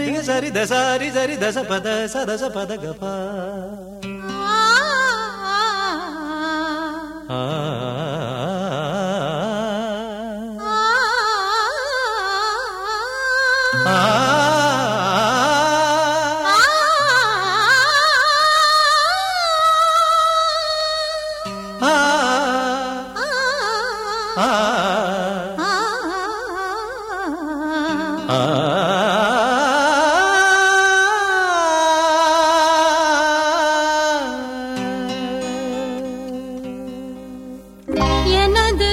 సరి సరి దశ హరి సరి దశ పద సదశ పద గప ఆ. எனது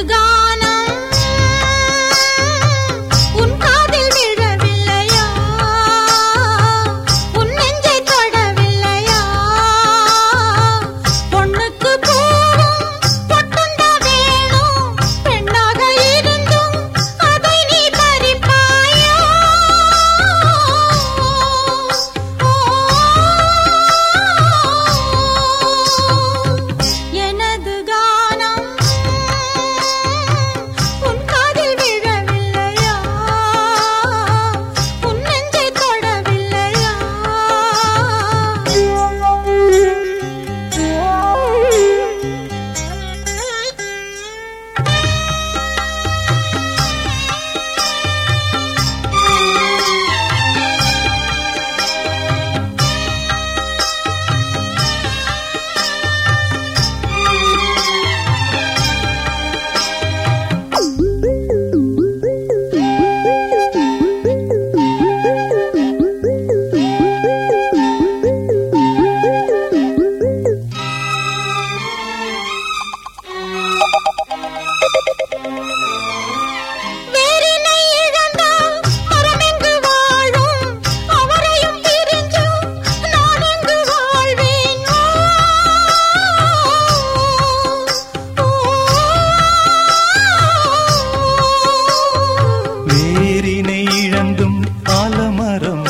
இழந்தும் ஆலமரம்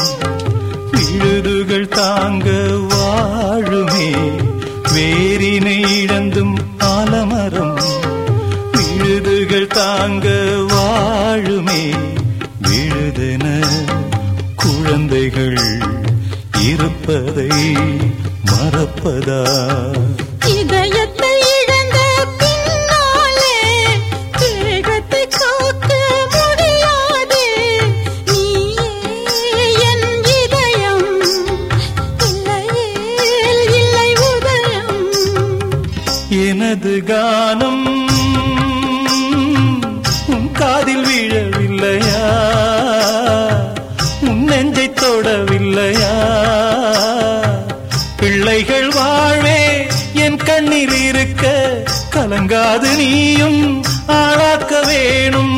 விழுதுகள் தாங்க வாழுமே. வேரினை இழந்தும் ஆலமரம் விழுதுகள் தாங்க வாழுமே. விழுதென குழந்தைகள் இருப்பதை மறப்பதா? இதயத்தை எனது கானம் உன் காதில் வீழவில்லையா? உன் நெஞ்சை தொடவில்லையா? பிள்ளைகள் வாழ்வே என் கண்ணில் இருக்க கலங்காது நீயும் ஆளாக்க வேணும்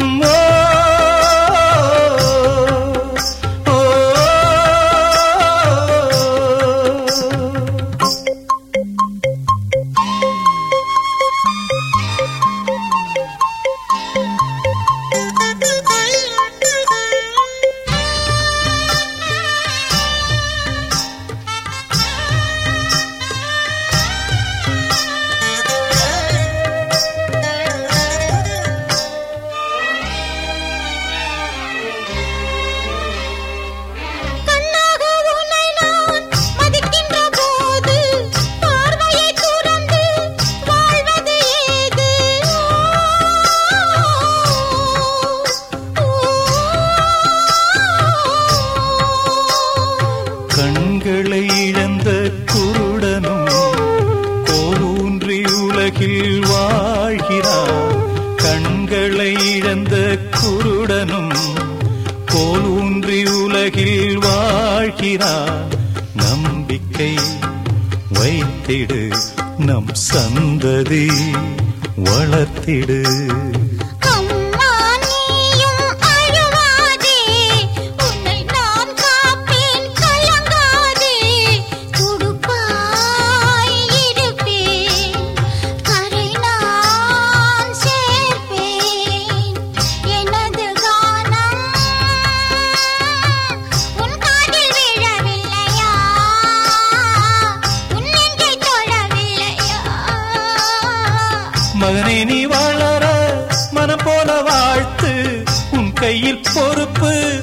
உலகில் வாழ்கிறார். நம்பிக்கை வைத்திடு நம் சந்ததி வளர்த்திடு. மகனே நீ வாழற மனம் போல வாழ்த்து. உன் கையில் பொறுப்பு.